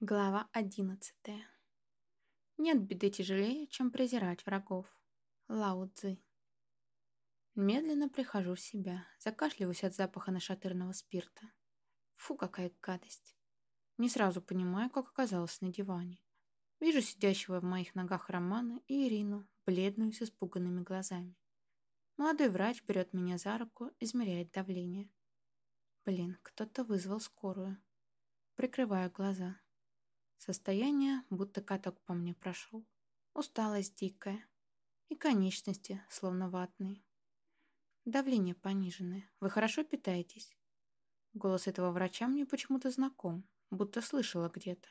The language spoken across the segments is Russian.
Глава одиннадцатая. Нет беды тяжелее, чем презирать врагов. Лао Цзы. Медленно прихожу в себя, закашливаюсь от запаха нашатырного спирта. Фу, какая гадость. Не сразу понимаю, как оказалась на диване. Вижу сидящего в моих ногах Романа и Ирину, бледную с испуганными глазами. Молодой врач берет меня за руку, измеряет давление. Блин, кто-то вызвал скорую. Прикрываю глаза. Состояние, будто каток по мне прошел. Усталость дикая. И конечности, словно ватные. Давление пониженное. Вы хорошо питаетесь? Голос этого врача мне почему-то знаком, будто слышала где-то.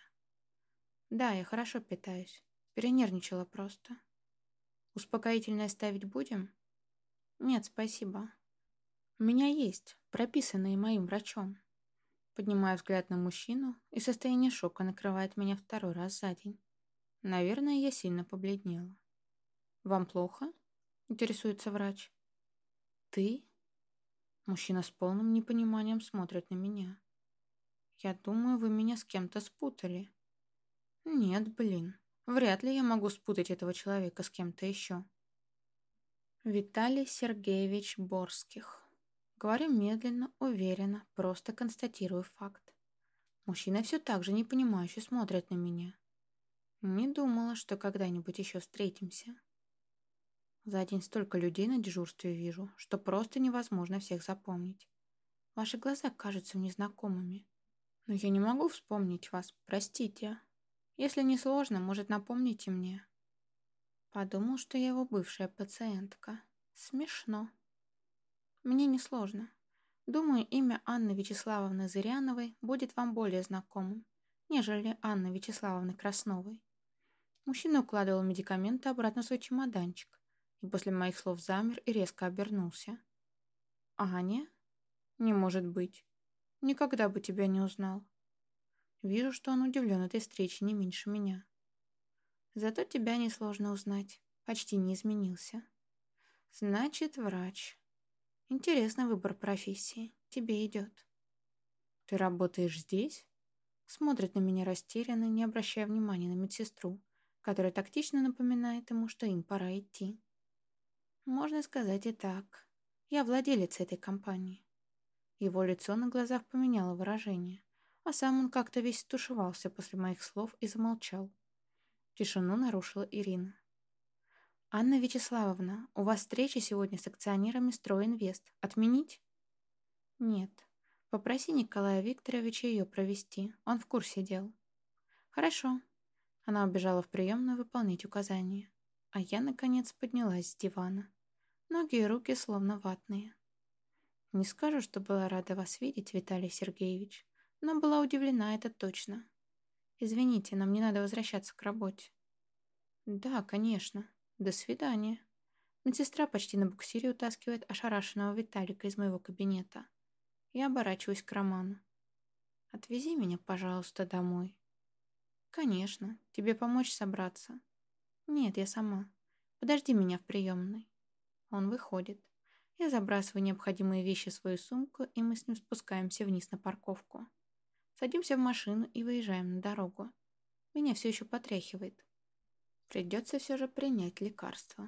Да, я хорошо питаюсь. Перенервничала просто. Успокоительное ставить будем? Нет, спасибо. У меня есть, прописанные моим врачом. Поднимаю взгляд на мужчину, и состояние шока накрывает меня второй раз за день. Наверное, я сильно побледнела. «Вам плохо?» — интересуется врач. «Ты?» Мужчина с полным непониманием смотрит на меня. «Я думаю, вы меня с кем-то спутали». «Нет, блин, вряд ли я могу спутать этого человека с кем-то еще». Виталий Сергеевич Борских Говорю медленно, уверенно, просто констатирую факт. Мужчина все так же непонимающе смотрит на меня. Не думала, что когда-нибудь еще встретимся. За день столько людей на дежурстве вижу, что просто невозможно всех запомнить. Ваши глаза кажутся мне знакомыми. Но я не могу вспомнить вас, простите. Если не сложно, может, напомните мне. Подумал, что я его бывшая пациентка. Смешно. Мне несложно. Думаю, имя Анны Вячеславовны Зыряновой будет вам более знакомым, нежели Анны Вячеславовны Красновой. Мужчина укладывал медикаменты обратно в свой чемоданчик и после моих слов замер и резко обернулся. «Аня? Не может быть. Никогда бы тебя не узнал». Вижу, что он удивлен этой встрече не меньше меня. Зато тебя несложно узнать. Почти не изменился. Значит, врач. Интересный выбор профессии. Тебе идет. Ты работаешь здесь? Смотрит на меня растерянно, не обращая внимания на медсестру, которая тактично напоминает ему, что им пора идти. Можно сказать и так. Я владелец этой компании. Его лицо на глазах поменяло выражение, а сам он как-то весь стушевался после моих слов и замолчал. Тишину нарушила Ирина. «Анна Вячеславовна, у вас встреча сегодня с акционерами «Стройинвест». Отменить?» «Нет. Попроси Николая Викторовича ее провести. Он в курсе дел». «Хорошо». Она убежала в приемную выполнить указания. А я, наконец, поднялась с дивана. Ноги и руки словно ватные. Не скажу, что была рада вас видеть, Виталий Сергеевич, но была удивлена, это точно. Извините, нам не надо возвращаться к работе. Да, конечно. До свидания. Медсестра почти на буксире утаскивает ошарашенного Виталика из моего кабинета. Я оборачиваюсь к Роману. «Отвези меня, пожалуйста, домой». «Конечно. Тебе помочь собраться?» «Нет, я сама. Подожди меня в приемной». Он выходит. Я забрасываю необходимые вещи в свою сумку, и мы с ним спускаемся вниз на парковку. Садимся в машину и выезжаем на дорогу. Меня все еще потряхивает. Придется все же принять лекарство.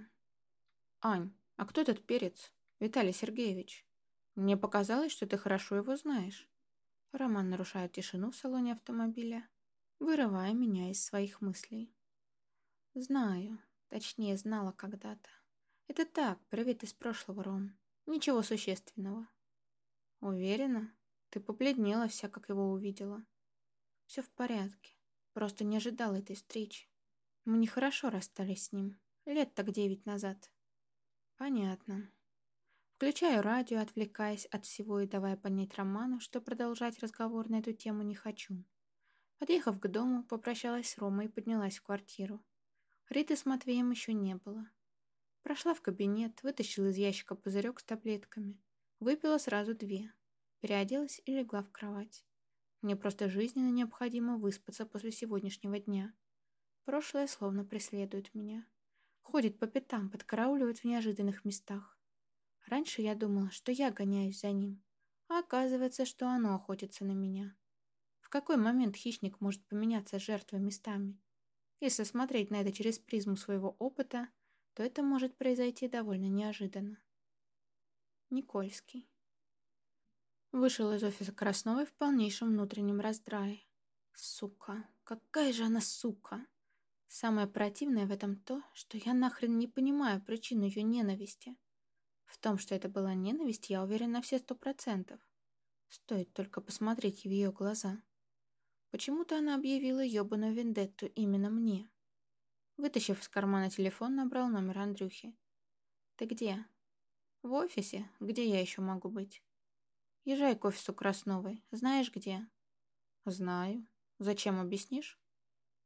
«Ань, а кто этот перец? Виталий Сергеевич? Мне показалось, что ты хорошо его знаешь». Роман нарушает тишину в салоне автомобиля, вырывая меня из своих мыслей. «Знаю. Точнее, знала когда-то. Это так, привет из прошлого, Ром. Ничего существенного». «Уверена? Ты побледнела вся, как его увидела». «Все в порядке. Просто не ожидала этой встречи. Мы нехорошо расстались с ним. Лет так девять назад. Понятно. Включаю радио, отвлекаясь от всего и давая понять Роману, что продолжать разговор на эту тему не хочу. Подъехав к дому, попрощалась с Ромой и поднялась в квартиру. Риты с Матвеем еще не было. Прошла в кабинет, вытащила из ящика пузырек с таблетками. Выпила сразу две. Переоделась и легла в кровать. Мне просто жизненно необходимо выспаться после сегодняшнего дня. Прошлое словно преследует меня. Ходит по пятам, подкарауливает в неожиданных местах. Раньше я думала, что я гоняюсь за ним, а оказывается, что оно охотится на меня. В какой момент хищник может поменяться жертвой местами? Если смотреть на это через призму своего опыта, то это может произойти довольно неожиданно. Никольский. Вышел из офиса Красновой в полнейшем внутреннем раздрае. Сука, какая же она сука! Самое противное в этом то, что я нахрен не понимаю причину ее ненависти. В том, что это была ненависть, я уверен на все сто процентов. Стоит только посмотреть в ее глаза. Почему-то она объявила ебаную вендетту именно мне. Вытащив из кармана телефон, набрал номер Андрюхи. «Ты где?» «В офисе. Где я еще могу быть?» «Езжай к офису Красновой. Знаешь где?» «Знаю. Зачем объяснишь?»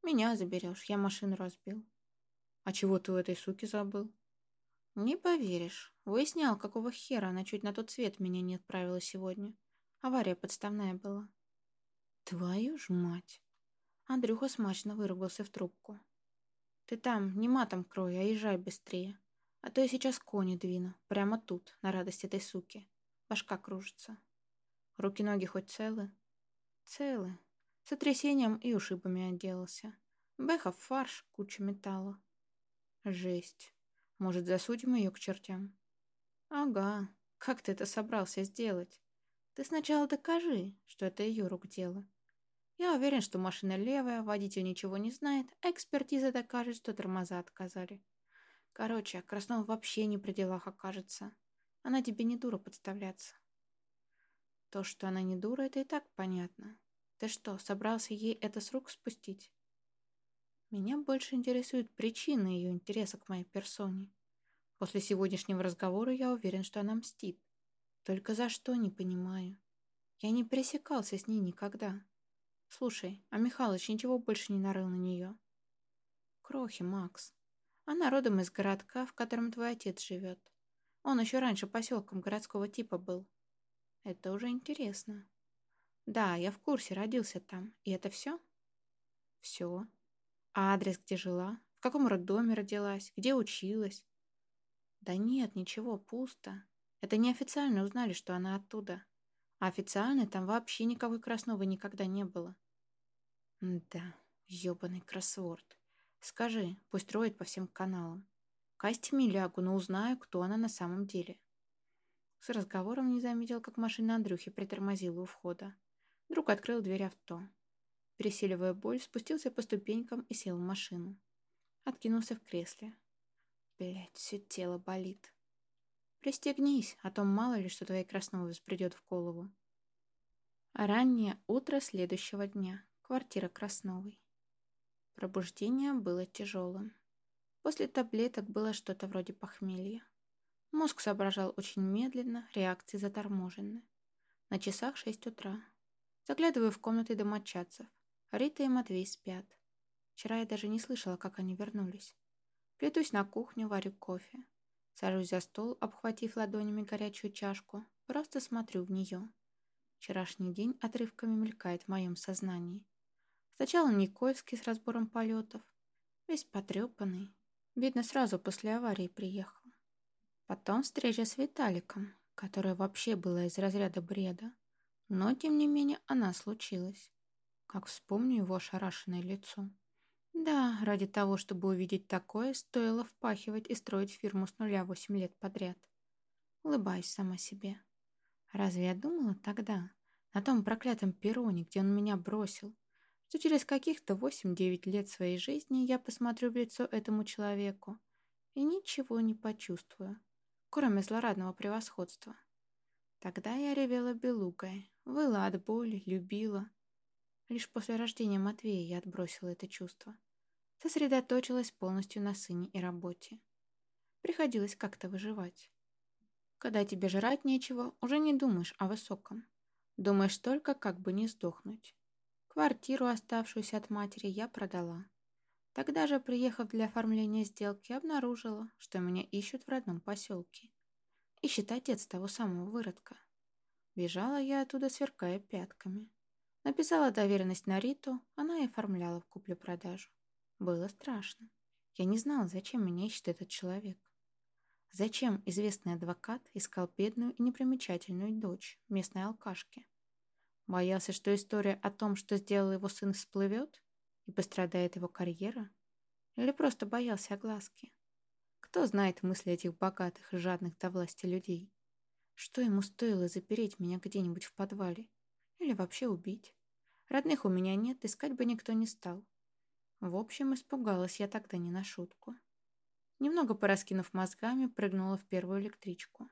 «Меня заберешь. Я машину разбил». «А чего ты у этой суки забыл?» «Не поверишь. Выяснял, какого хера она чуть на тот свет меня не отправила сегодня. Авария подставная была». «Твою ж мать!» Андрюха смачно выругался в трубку. «Ты там не матом крой, а езжай быстрее. А то я сейчас кони двину. Прямо тут, на радость этой суки. Башка кружится». Руки-ноги хоть целы? Целы. Сотрясением и ушибами отделался. Бэха фарш, куча металла. Жесть. Может, засудим ее к чертям? Ага. Как ты это собрался сделать? Ты сначала докажи, что это ее рук дело. Я уверен, что машина левая, водитель ничего не знает, а экспертиза докажет, что тормоза отказали. Короче, Краснов вообще не при делах окажется. Она тебе не дура подставляться. То, что она не дура, это и так понятно. Ты что, собрался ей это с рук спустить? Меня больше интересует причина ее интереса к моей персоне. После сегодняшнего разговора я уверен, что она мстит. Только за что, не понимаю. Я не пересекался с ней никогда. Слушай, а Михалыч ничего больше не нарыл на нее? Крохи, Макс. Она родом из городка, в котором твой отец живет. Он еще раньше поселком городского типа был. Это уже интересно. Да, я в курсе, родился там. И это все? Все. А адрес, где жила? В каком роддоме родилась? Где училась? Да нет, ничего, пусто. Это неофициально узнали, что она оттуда. А официально там вообще никакой Красновой никогда не было. Да, ебаный кроссворд. Скажи, пусть роет по всем каналам. Касти лягу, но узнаю, кто она на самом деле. С разговором не заметил, как машина Андрюхи притормозила у входа. Друг открыл дверь авто. Пересиливая боль, спустился по ступенькам и сел в машину. Откинулся в кресле. Блять, все тело болит. Пристегнись, а то мало ли, что твоей Красновой взбредет в голову. Раннее утро следующего дня. Квартира Красновой. Пробуждение было тяжелым. После таблеток было что-то вроде похмелья. Мозг соображал очень медленно, реакции заторможены. На часах шесть утра. Заглядываю в комнаты домочадцев. Рита и Матвей спят. Вчера я даже не слышала, как они вернулись. Плетусь на кухню, варю кофе. Сажусь за стол, обхватив ладонями горячую чашку. Просто смотрю в нее. Вчерашний день отрывками мелькает в моем сознании. Сначала Никольский с разбором полетов. Весь потрепанный. Видно, сразу после аварии приехал. Потом встреча с Виталиком, которая вообще была из разряда бреда. Но, тем не менее, она случилась. Как вспомню его ошарашенное лицо. Да, ради того, чтобы увидеть такое, стоило впахивать и строить фирму с нуля восемь лет подряд. Улыбаюсь сама себе. Разве я думала тогда, на том проклятом перроне, где он меня бросил, что через каких-то восемь-девять лет своей жизни я посмотрю в лицо этому человеку и ничего не почувствую, кроме злорадного превосходства. Тогда я ревела белугой, выла от боли, любила. Лишь после рождения Матвея я отбросила это чувство. Сосредоточилась полностью на сыне и работе. Приходилось как-то выживать. Когда тебе жрать нечего, уже не думаешь о высоком. Думаешь только, как бы не сдохнуть. Квартиру, оставшуюся от матери, я продала. Тогда же, приехав для оформления сделки, обнаружила, что меня ищут в родном поселке. Ищет отец того самого выродка. Бежала я оттуда, сверкая пятками. Написала доверенность на Риту, она и оформляла в куплю-продажу. Было страшно. Я не знала, зачем меня ищет этот человек. Зачем известный адвокат искал бедную и непримечательную дочь местной алкашки? Боялся, что история о том, что сделал его сын, всплывет и пострадает его карьера? Или просто боялся огласки? Кто знает мысли этих богатых жадных до власти людей? Что ему стоило запереть меня где-нибудь в подвале? Или вообще убить? Родных у меня нет, искать бы никто не стал. В общем, испугалась я тогда не на шутку. Немного пораскинув мозгами, прыгнула в первую электричку.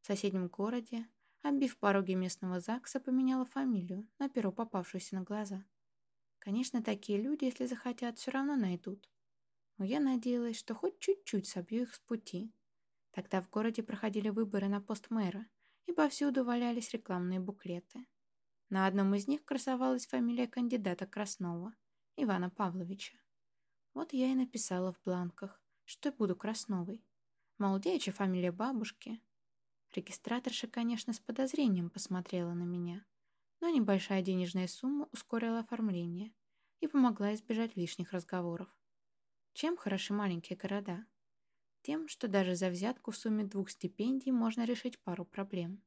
В соседнем городе, оббив пороги местного ЗАГСа, поменяла фамилию на перо попавшуюся на глаза. Конечно, такие люди, если захотят, все равно найдут. Но я надеялась, что хоть чуть-чуть собью их с пути. Тогда в городе проходили выборы на пост мэра, и повсюду валялись рекламные буклеты. На одном из них красовалась фамилия кандидата Краснова, Ивана Павловича. Вот я и написала в бланках, что буду Красновой. Мол, девичья фамилия бабушки. Регистраторша, конечно, с подозрением посмотрела на меня, но небольшая денежная сумма ускорила оформление и помогла избежать лишних разговоров. Чем хороши маленькие города? Тем, что даже за взятку в сумме двух стипендий можно решить пару проблем.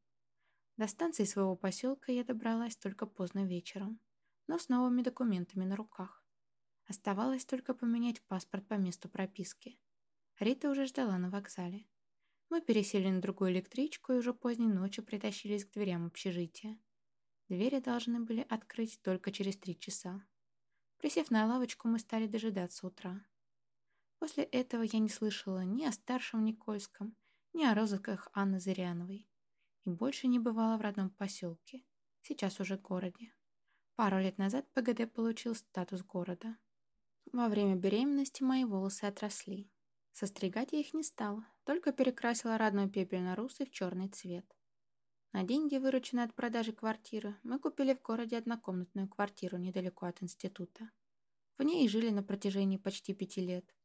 До станции своего поселка я добралась только поздно вечером, но с новыми документами на руках. Оставалось только поменять паспорт по месту прописки. Рита уже ждала на вокзале. Мы пересели на другую электричку и уже поздней ночью притащились к дверям общежития. Двери должны были открыть только через три часа. Присев на лавочку, мы стали дожидаться утра. После этого я не слышала ни о старшем Никольском, ни о розысках Анны Зыряновой и больше не бывала в родном поселке, сейчас уже городе. Пару лет назад ПГД получил статус города. Во время беременности мои волосы отросли. Состригать я их не стала, только перекрасила родной пепельно-русый в черный цвет. На деньги, вырученные от продажи квартиры, мы купили в городе однокомнатную квартиру недалеко от института. В ней и жили на протяжении почти пяти лет.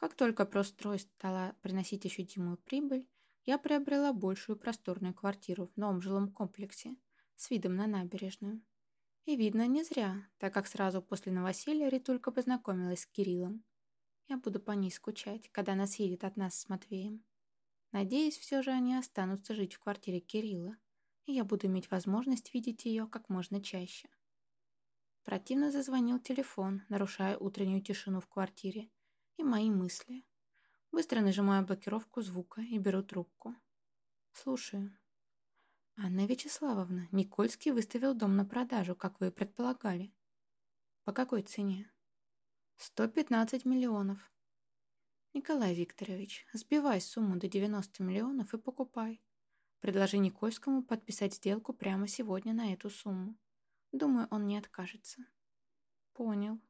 Как только прострой стала приносить ощутимую прибыль, я приобрела большую просторную квартиру в новом жилом комплексе с видом на набережную. И видно не зря, так как сразу после новоселья Ритулька познакомилась с Кириллом. Я буду по ней скучать, когда она съедет от нас с Матвеем. Надеюсь, все же они останутся жить в квартире Кирилла, и я буду иметь возможность видеть ее как можно чаще. Противно зазвонил телефон, нарушая утреннюю тишину в квартире, и мои мысли. Быстро нажимаю блокировку звука и беру трубку. Слушаю. Анна Вячеславовна, Никольский выставил дом на продажу, как вы и предполагали. По какой цене? 115 миллионов. Николай Викторович, сбивай сумму до 90 миллионов и покупай. Предложи Никольскому подписать сделку прямо сегодня на эту сумму. Думаю, он не откажется. Понял.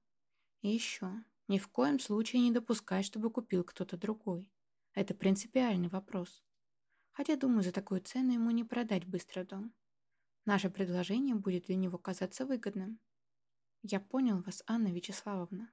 И еще. Ни в коем случае не допускай, чтобы купил кто-то другой. Это принципиальный вопрос. Хотя, думаю, за такую цену ему не продать быстро дом. Наше предложение будет для него казаться выгодным. Я понял вас, Анна Вячеславовна.